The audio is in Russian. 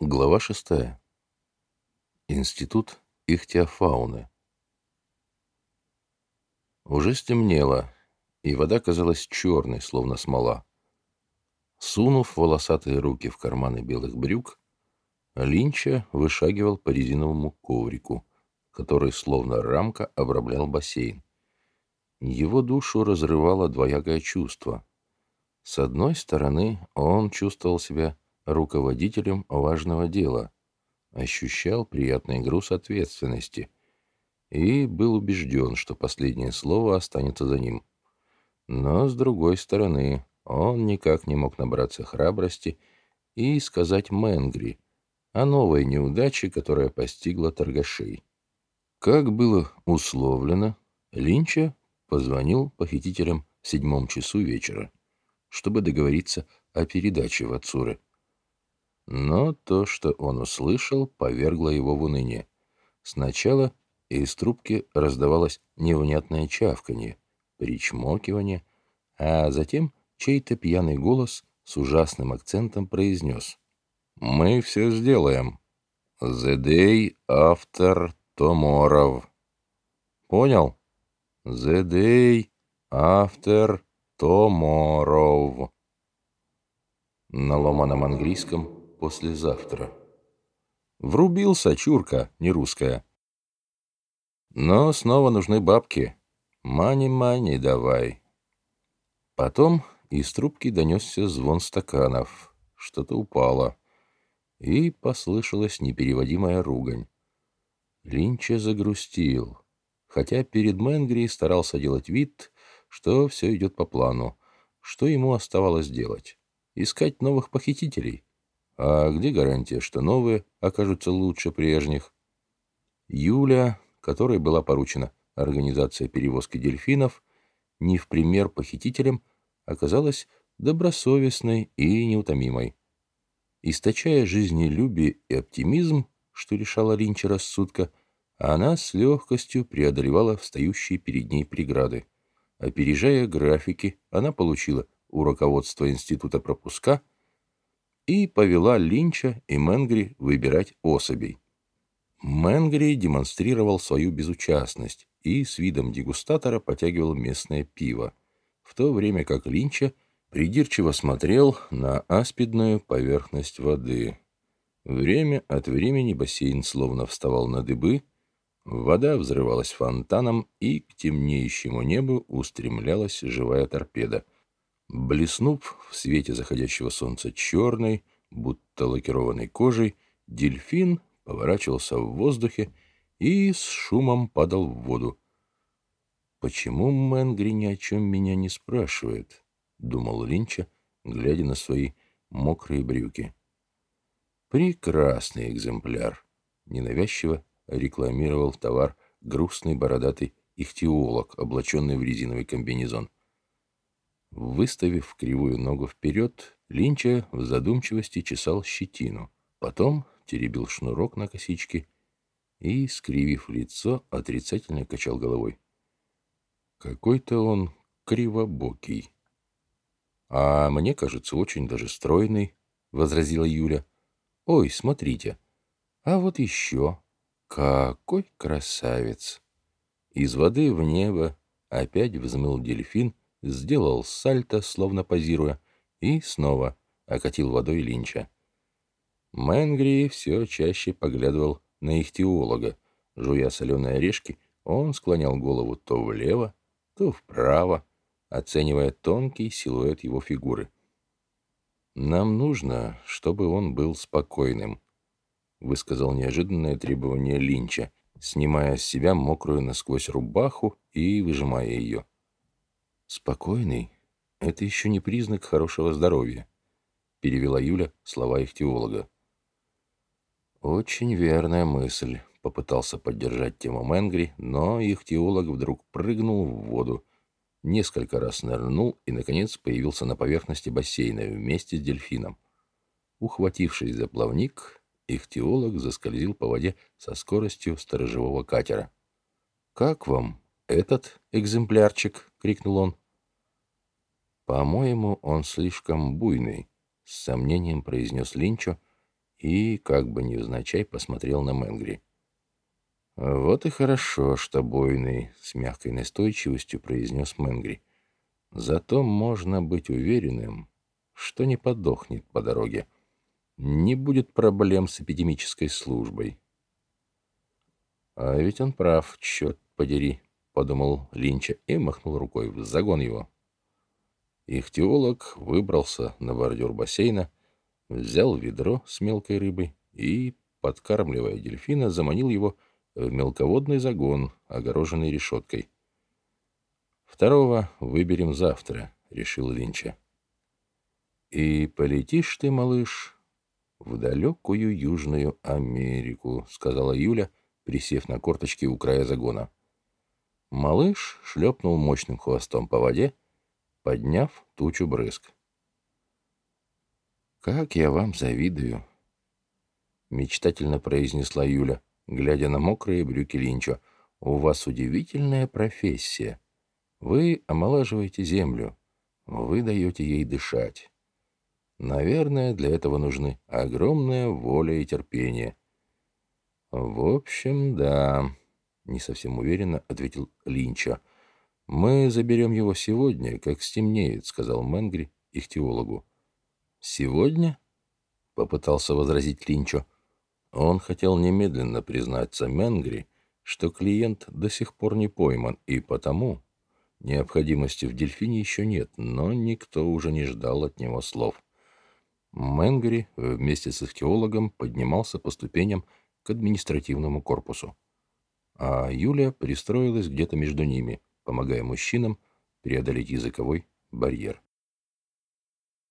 Глава шестая. Институт ихтиофауны. Уже стемнело, и вода казалась черной, словно смола. Сунув волосатые руки в карманы белых брюк, Линча вышагивал по резиновому коврику, который, словно рамка, обрамлял бассейн. Его душу разрывало двоякое чувство. С одной стороны, он чувствовал себя руководителем важного дела, ощущал приятный груз ответственности и был убежден, что последнее слово останется за ним. Но, с другой стороны, он никак не мог набраться храбрости и сказать Мэнгри о новой неудаче, которая постигла торгашей. Как было условлено, Линча позвонил похитителям в седьмом часу вечера, чтобы договориться о передаче в Ацуры. Но то, что он услышал, повергло его в уныние. Сначала из трубки раздавалось невнятное чавканье, причмокивание, а затем чей-то пьяный голос с ужасным акцентом произнес. «Мы все сделаем. The day after tomorrow». «Понял?» «The day after tomorrow». На ломаном английском послезавтра. Врубился, чурка, не русская. Но снова нужны бабки. Мани-мани давай. Потом из трубки донесся звон стаканов. Что-то упало. И послышалась непереводимая ругань. Линча загрустил. Хотя перед Мэнгри старался делать вид, что все идет по плану. Что ему оставалось делать? Искать новых похитителей? А где гарантия, что новые окажутся лучше прежних? Юля, которой была поручена организация перевозки дельфинов, не в пример похитителям, оказалась добросовестной и неутомимой. Источая жизнелюбие и оптимизм, что лишало Линча рассудка, она с легкостью преодолевала встающие перед ней преграды. Опережая графики, она получила у руководства Института пропуска – и повела Линча и Менгри выбирать особей. Менгри демонстрировал свою безучастность и с видом дегустатора потягивал местное пиво, в то время как Линча придирчиво смотрел на аспидную поверхность воды. Время от времени бассейн словно вставал на дыбы, вода взрывалась фонтаном, и к темнеющему небу устремлялась живая торпеда — Блеснув в свете заходящего солнца черной, будто лакированной кожей, дельфин поворачивался в воздухе и с шумом падал в воду. «Почему Мэнгри ни о чем меня не спрашивает?» — думал Линча, глядя на свои мокрые брюки. «Прекрасный экземпляр!» — ненавязчиво рекламировал товар грустный бородатый ихтиолог, облаченный в резиновый комбинезон. Выставив кривую ногу вперед, Линча в задумчивости чесал щетину. Потом теребил шнурок на косичке и, скривив лицо, отрицательно качал головой. Какой-то он кривобокий. «А мне кажется, очень даже стройный», — возразила Юля. «Ой, смотрите, а вот еще. Какой красавец!» Из воды в небо опять взмыл дельфин — сделал сальто, словно позируя, и снова окатил водой Линча. Мэнгри все чаще поглядывал на их теолога. Жуя соленые орешки, он склонял голову то влево, то вправо, оценивая тонкий силуэт его фигуры. «Нам нужно, чтобы он был спокойным», — высказал неожиданное требование Линча, снимая с себя мокрую насквозь рубаху и выжимая ее. «Спокойный — это еще не признак хорошего здоровья», — перевела Юля слова их теолога. «Очень верная мысль», — попытался поддержать тему Мэнгри, но их теолог вдруг прыгнул в воду, несколько раз нырнул и, наконец, появился на поверхности бассейна вместе с дельфином. Ухватившись за плавник, их теолог заскользил по воде со скоростью сторожевого катера. «Как вам этот экземплярчик?» — крикнул он. «По-моему, он слишком буйный», — с сомнением произнес Линчо и, как бы невзначай, посмотрел на Мэнгри. «Вот и хорошо, что бойный», — с мягкой настойчивостью произнес Мэнгри. «Зато можно быть уверенным, что не подохнет по дороге. Не будет проблем с эпидемической службой». «А ведь он прав, черт подери», — подумал Линча и махнул рукой в загон его. Ихтиолог выбрался на бордюр бассейна, взял ведро с мелкой рыбой и, подкармливая дельфина, заманил его в мелководный загон, огороженный решеткой. «Второго выберем завтра», — решил Линча. «И полетишь ты, малыш, в далекую Южную Америку», — сказала Юля, присев на корточки у края загона. Малыш шлепнул мощным хвостом по воде, подняв тучу брызг. «Как я вам завидую!» — мечтательно произнесла Юля, глядя на мокрые брюки Линчо. «У вас удивительная профессия. Вы омолаживаете землю, вы даете ей дышать. Наверное, для этого нужны огромная воля и терпение». «В общем, да», — не совсем уверенно ответил Линчо. «Мы заберем его сегодня, как стемнеет», — сказал Мэнгри ихтиологу. «Сегодня?» — попытался возразить Линчо. Он хотел немедленно признаться Мэнгри, что клиент до сих пор не пойман, и потому необходимости в дельфине еще нет, но никто уже не ждал от него слов. Мэнгри вместе с ихтиологом поднимался по ступеням к административному корпусу. А Юлия пристроилась где-то между ними — помогая мужчинам преодолеть языковой барьер.